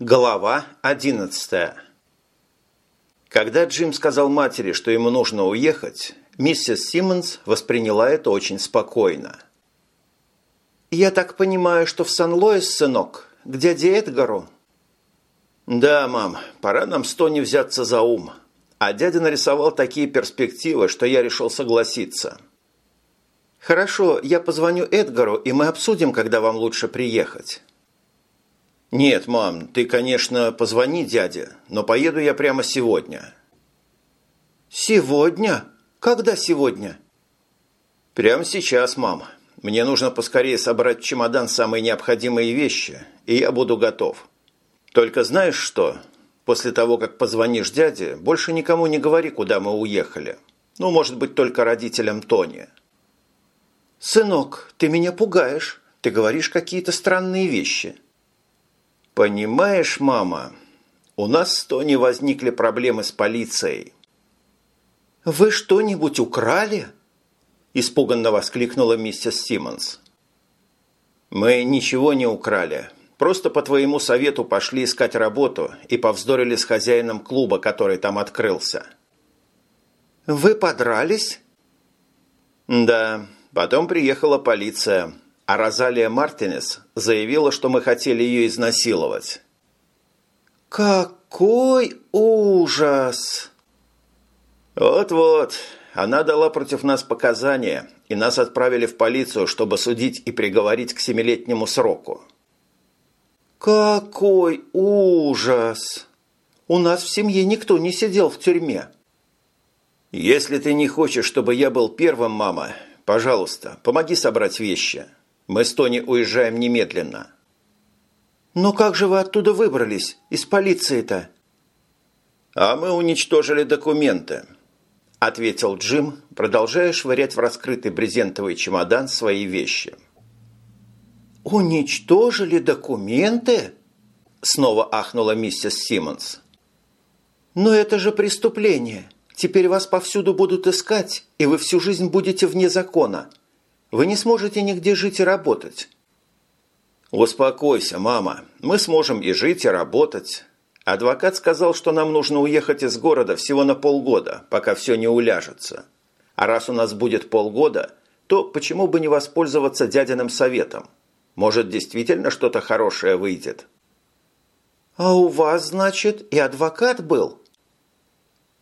Глава одиннадцатая Когда Джим сказал матери, что ему нужно уехать, миссис Симмонс восприняла это очень спокойно. «Я так понимаю, что в Сан-Лоис, сынок, к дяде Эдгару?» «Да, мам, пора нам с Тони взяться за ум. А дядя нарисовал такие перспективы, что я решил согласиться». «Хорошо, я позвоню Эдгару, и мы обсудим, когда вам лучше приехать». «Нет, мам, ты, конечно, позвони дяде, но поеду я прямо сегодня». «Сегодня? Когда сегодня?» «Прямо сейчас, мам. Мне нужно поскорее собрать в чемодан самые необходимые вещи, и я буду готов. Только знаешь что? После того, как позвонишь дяде, больше никому не говори, куда мы уехали. Ну, может быть, только родителям Тони». «Сынок, ты меня пугаешь. Ты говоришь какие-то странные вещи». «Понимаешь, мама, у нас с Тони возникли проблемы с полицией». «Вы что-нибудь украли?» – испуганно воскликнула миссис Симмонс. «Мы ничего не украли. Просто по твоему совету пошли искать работу и повздорили с хозяином клуба, который там открылся». «Вы подрались?» «Да. Потом приехала полиция а Розалия Мартинес заявила, что мы хотели ее изнасиловать. «Какой ужас!» «Вот-вот, она дала против нас показания, и нас отправили в полицию, чтобы судить и приговорить к семилетнему сроку». «Какой ужас! У нас в семье никто не сидел в тюрьме». «Если ты не хочешь, чтобы я был первым, мама, пожалуйста, помоги собрать вещи». Мы с Тони уезжаем немедленно». «Но как же вы оттуда выбрались? Из полиции-то?» «А мы уничтожили документы», – ответил Джим, продолжая швырять в раскрытый брезентовый чемодан свои вещи. «Уничтожили документы?» – снова ахнула миссис Симмонс. «Но это же преступление. Теперь вас повсюду будут искать, и вы всю жизнь будете вне закона. Вы не сможете нигде жить и работать». «Успокойся, мама. Мы сможем и жить, и работать. Адвокат сказал, что нам нужно уехать из города всего на полгода, пока все не уляжется. А раз у нас будет полгода, то почему бы не воспользоваться дядиным советом? Может, действительно что-то хорошее выйдет?» «А у вас, значит, и адвокат был?»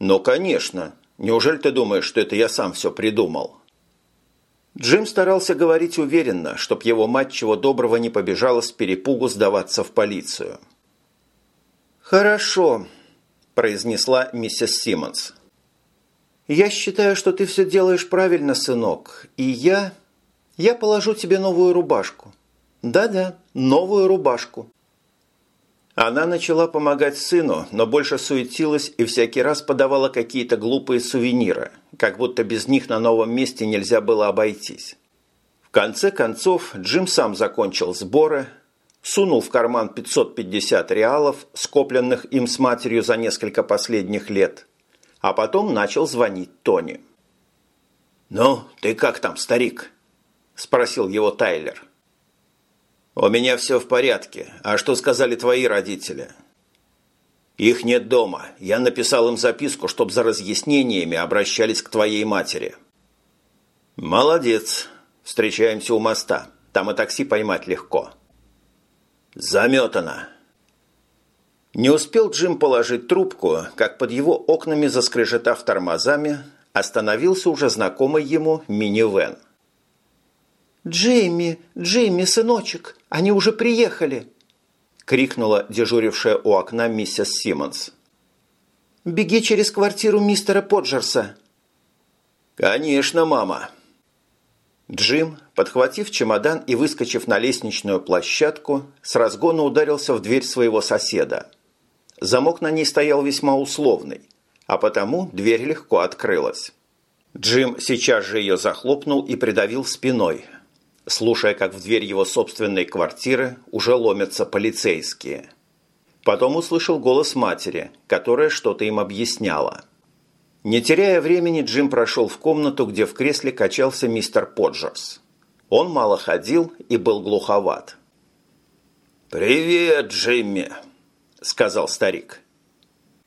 «Ну, конечно. Неужели ты думаешь, что это я сам все придумал?» Джим старался говорить уверенно, чтоб его мать чего доброго не побежала с перепугу сдаваться в полицию. «Хорошо», – произнесла миссис Симмонс. «Я считаю, что ты все делаешь правильно, сынок, и я... Я положу тебе новую рубашку. Да-да, новую рубашку. Она начала помогать сыну, но больше суетилась и всякий раз подавала какие-то глупые сувениры, как будто без них на новом месте нельзя было обойтись. В конце концов Джим сам закончил сборы, сунул в карман 550 реалов, скопленных им с матерью за несколько последних лет, а потом начал звонить Тони. «Ну, ты как там, старик?» – спросил его Тайлер. «У меня все в порядке. А что сказали твои родители?» «Их нет дома. Я написал им записку, чтобы за разъяснениями обращались к твоей матери». «Молодец. Встречаемся у моста. Там и такси поймать легко». «Заметано». Не успел Джим положить трубку, как под его окнами, заскрежетав тормозами, остановился уже знакомый ему минивэн – «Джимми, Джимми, сыночек, они уже приехали!» – крикнула дежурившая у окна миссис Симмонс. «Беги через квартиру мистера Поджерса!» «Конечно, мама!» Джим, подхватив чемодан и выскочив на лестничную площадку, с разгона ударился в дверь своего соседа. Замок на ней стоял весьма условный, а потому дверь легко открылась. Джим сейчас же ее захлопнул и придавил спиной – слушая, как в дверь его собственной квартиры уже ломятся полицейские. Потом услышал голос матери, которая что-то им объясняла. Не теряя времени, Джим прошел в комнату, где в кресле качался мистер Поджерс. Он мало ходил и был глуховат. «Привет, Джимми!» – сказал старик.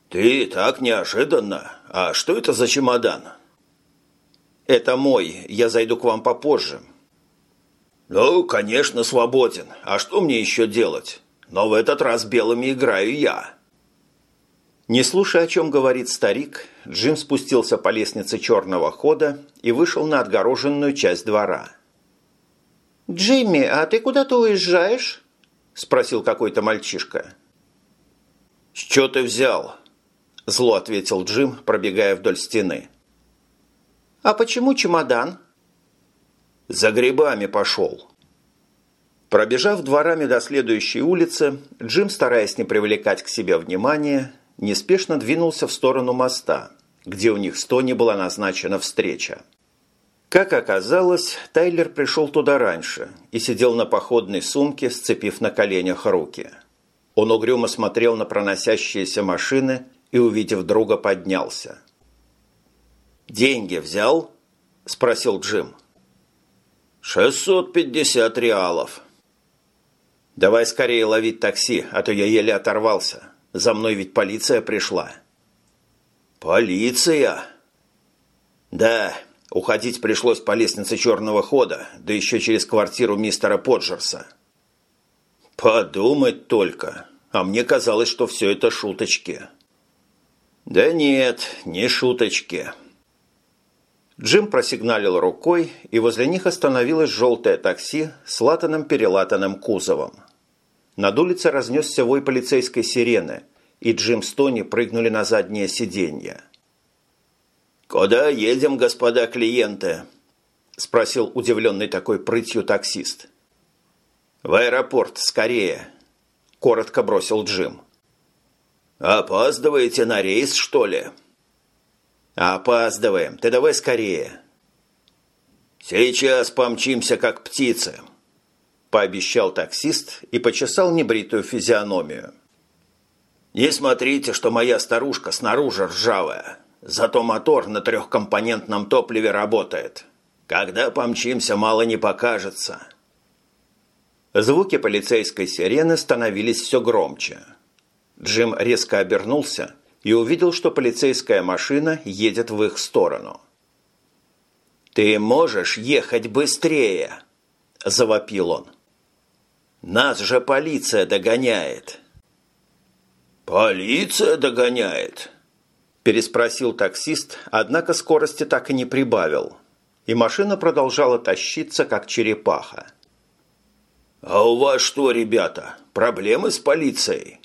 «Ты так неожиданно. А что это за чемодан?» «Это мой. Я зайду к вам попозже». «Ну, конечно, свободен. А что мне еще делать? Но в этот раз белыми играю я». Не слушая, о чем говорит старик, Джим спустился по лестнице черного хода и вышел на отгороженную часть двора. «Джимми, а ты куда-то уезжаешь?» – спросил какой-то мальчишка. «С чего ты взял?» – зло ответил Джим, пробегая вдоль стены. «А почему чемодан?» «За грибами пошел». Пробежав дворами до следующей улицы, Джим, стараясь не привлекать к себе внимания, неспешно двинулся в сторону моста, где у них с Тони была назначена встреча. Как оказалось, Тайлер пришел туда раньше и сидел на походной сумке, сцепив на коленях руки. Он угрюмо смотрел на проносящиеся машины и, увидев друга, поднялся. «Деньги взял?» – спросил Джим. «650 реалов». «Давай скорее ловить такси, а то я еле оторвался. За мной ведь полиция пришла». «Полиция?» «Да, уходить пришлось по лестнице черного хода, да еще через квартиру мистера Поджерса». «Подумать только. А мне казалось, что все это шуточки». «Да нет, не шуточки». Джим просигналил рукой, и возле них остановилось желтое такси с латаным-перелатанным кузовом. Над улицей разнесся вой полицейской сирены, и Джим с Тони прыгнули на заднее сиденье. «Куда едем, господа клиенты?» – спросил удивленный такой прытью таксист. «В аэропорт, скорее!» – коротко бросил Джим. «Опаздываете на рейс, что ли?» «Опаздываем. Ты давай скорее». «Сейчас помчимся, как птицы», пообещал таксист и почесал небритую физиономию. «Не смотрите, что моя старушка снаружи ржавая, зато мотор на трехкомпонентном топливе работает. Когда помчимся, мало не покажется». Звуки полицейской сирены становились все громче. Джим резко обернулся и увидел, что полицейская машина едет в их сторону. «Ты можешь ехать быстрее!» – завопил он. Нас же полиция догоняет». «Полиция догоняет?» Переспросил таксист, однако скорости так и не прибавил. И машина продолжала тащиться, как черепаха. «А у вас что, ребята, проблемы с полицией?»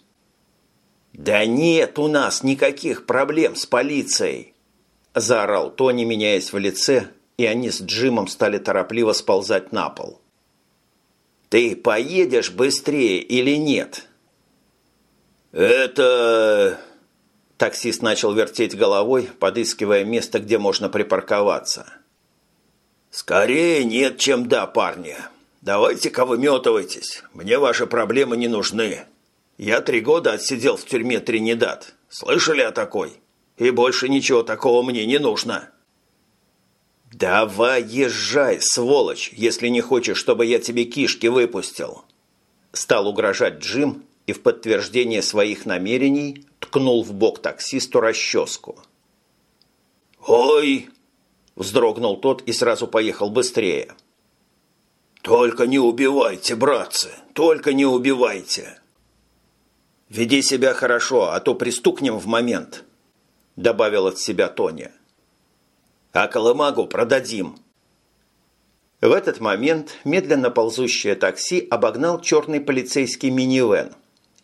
«Да нет у нас никаких проблем с полицией!» Заорал Тони, меняясь в лице, и они с Джимом стали торопливо сползать на пол. Ты поедешь быстрее или нет?» «Это...» Таксист начал вертеть головой, подыскивая место, где можно припарковаться. «Скорее нет, чем да, парни. Давайте-ка выметывайтесь. Мне ваши проблемы не нужны. Я три года отсидел в тюрьме Тринидад. Слышали о такой? И больше ничего такого мне не нужно». «Давай езжай, сволочь, если не хочешь, чтобы я тебе кишки выпустил!» Стал угрожать Джим и в подтверждение своих намерений ткнул в бок таксисту расческу. «Ой!» – вздрогнул тот и сразу поехал быстрее. «Только не убивайте, братцы, только не убивайте!» «Веди себя хорошо, а то пристукнем в момент», – добавил от себя Тоня а колымагу продадим». В этот момент медленно ползущее такси обогнал черный полицейский минивэн,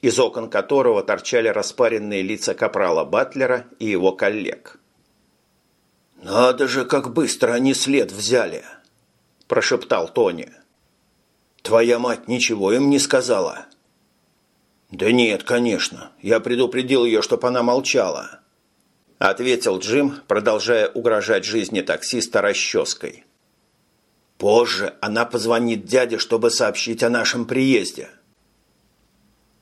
из окон которого торчали распаренные лица капрала Батлера и его коллег. «Надо же, как быстро они след взяли!» – прошептал Тони. «Твоя мать ничего им не сказала?» «Да нет, конечно. Я предупредил ее, чтобы она молчала». – ответил Джим, продолжая угрожать жизни таксиста расческой. «Позже она позвонит дяде, чтобы сообщить о нашем приезде».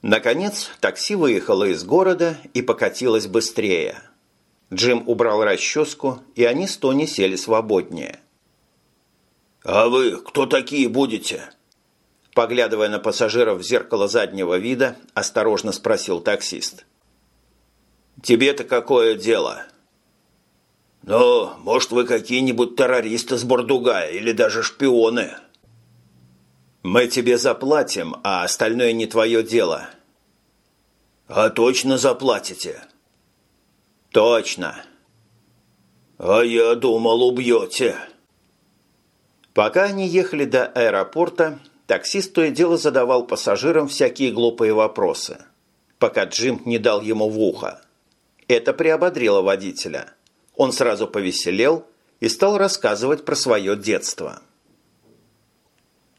Наконец, такси выехало из города и покатилось быстрее. Джим убрал расческу, и они с Тони сели свободнее. «А вы кто такие будете?» Поглядывая на пассажиров в зеркало заднего вида, осторожно спросил таксист. «Тебе-то какое дело?» «Ну, может, вы какие-нибудь террористы с Бурдугая или даже шпионы?» «Мы тебе заплатим, а остальное не твое дело». «А точно заплатите?» «Точно». «А я думал, убьете». Пока они ехали до аэропорта, таксист то и дело задавал пассажирам всякие глупые вопросы, пока Джим не дал ему в ухо. Это приободрило водителя. Он сразу повеселел и стал рассказывать про свое детство –